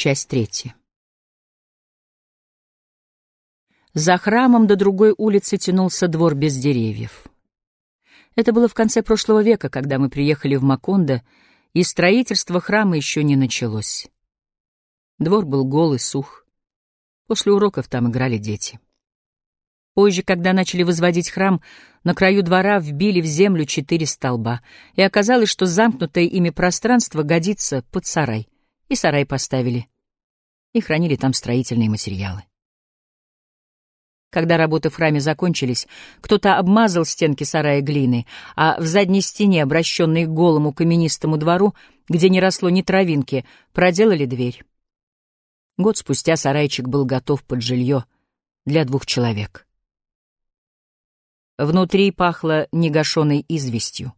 Часть третья. За храмом до другой улицы тянулся двор без деревьев. Это было в конце прошлого века, когда мы приехали в Макондо, и строительство храма еще не началось. Двор был голый, сух. После уроков там играли дети. Позже, когда начали возводить храм, на краю двора вбили в землю четыре столба, и оказалось, что замкнутое ими пространство годится под сарай — и сарай поставили, и хранили там строительные материалы. Когда работы в храме закончились, кто-то обмазал стенки сарая глиной, а в задней стене, обращенной к голому каменистому двору, где не росло ни травинки, проделали дверь. Год спустя сарайчик был готов под жилье для двух человек. Внутри пахло негашенной известью.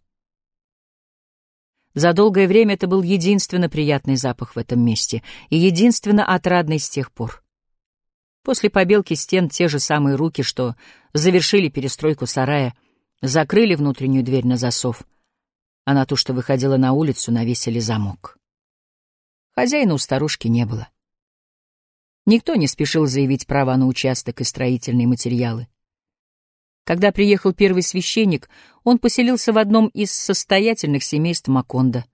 За долгое время это был единственно приятный запах в этом месте и единственно отрадный с тех пор. После побелки стен те же самые руки, что завершили перестройку сарая, закрыли внутреннюю дверь на засов, а на ту, что выходила на улицу, навесили замок. Хозяина у старушки не было. Никто не спешил заявить права на участок и строительные материалы. Когда приехал первый священник, он поселился в одном из состоятельных семейств Маконда.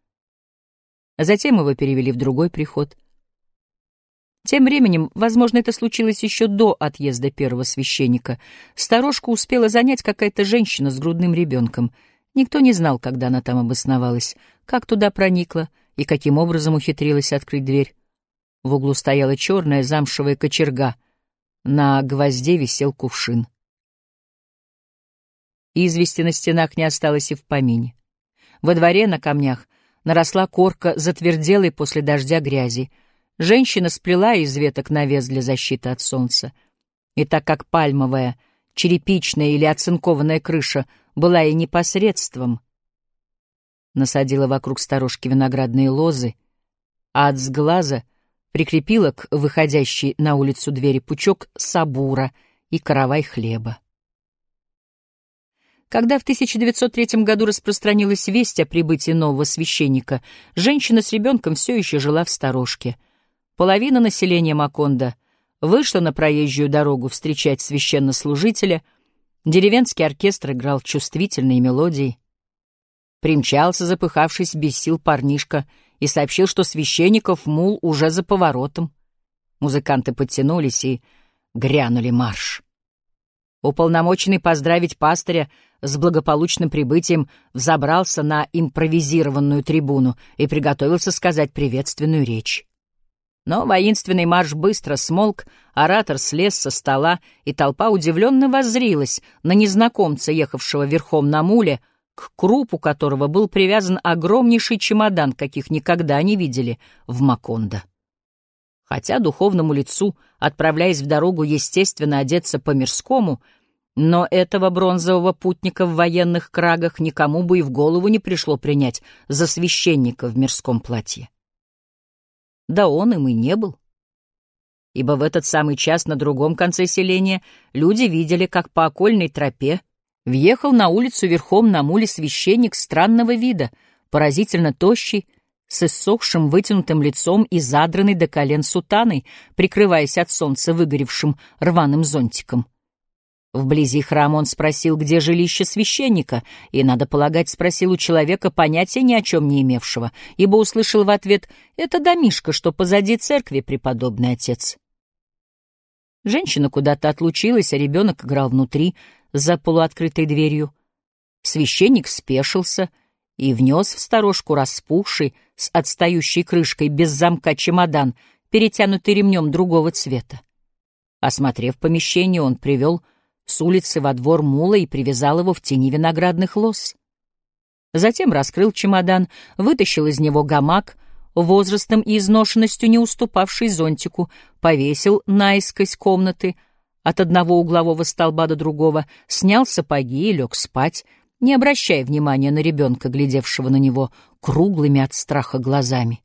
Затем его перевели в другой приход. Тем временем, возможно, это случилось еще до отъезда первого священника, сторожку успела занять какая-то женщина с грудным ребенком. Никто не знал, когда она там обосновалась, как туда проникла и каким образом ухитрилась открыть дверь. В углу стояла черная замшевая кочерга. На гвозде висел кувшин. Извести на стенах не осталось и в помине. Во дворе на камнях наросла корка затверделой после дождя грязи. Женщина сплела из веток навес для защиты от солнца. И так как пальмовая, черепичная или оцинкованная крыша была и непосредством, насадила вокруг сторожки виноградные лозы, а от сглаза прикрепила к выходящей на улицу двери пучок сабура и каравай хлеба. Когда в 1903 году распространилась весть о прибытии нового священника, женщина с ребенком все еще жила в сторожке. Половина населения Маконда вышла на проезжую дорогу встречать священнослужителя, деревенский оркестр играл чувствительные мелодии. Примчался, запыхавшись без сил парнишка, и сообщил, что священников мул уже за поворотом. Музыканты подтянулись и грянули марш. Уполномоченный поздравить пастыря с благополучным прибытием взобрался на импровизированную трибуну и приготовился сказать приветственную речь. Но воинственный марш быстро смолк, оратор слез со стола, и толпа удивленно воззрилась на незнакомца, ехавшего верхом на муле, к крупу которого был привязан огромнейший чемодан, каких никогда не видели в Макондо. Хотя духовному лицу, отправляясь в дорогу, естественно, одеться по-мирскому — но этого бронзового путника в военных крагах никому бы и в голову не пришло принять за священника в мирском платье. Да он им и не был. Ибо в этот самый час на другом конце селения люди видели, как по окольной тропе въехал на улицу верхом на муле священник странного вида, поразительно тощий, с иссохшим вытянутым лицом и задранной до колен сутаной, прикрываясь от солнца выгоревшим рваным зонтиком. Вблизи храма он спросил, где жилище священника, и, надо полагать, спросил у человека понятия ни о чем не имевшего, ибо услышал в ответ «Это домишко, что позади церкви, преподобный отец». Женщина куда-то отлучилась, а ребенок играл внутри, за полуоткрытой дверью. Священник спешился и внес в сторожку распухший, с отстающей крышкой, без замка чемодан, перетянутый ремнем другого цвета. Осмотрев помещение, он привел с улицы во двор мула и привязал его в тени виноградных лоз. Затем раскрыл чемодан, вытащил из него гамак, возрастом и изношенностью не уступавший зонтику, повесил наискось комнаты от одного углового столба до другого, снял сапоги и лег спать, не обращая внимания на ребенка, глядевшего на него круглыми от страха глазами.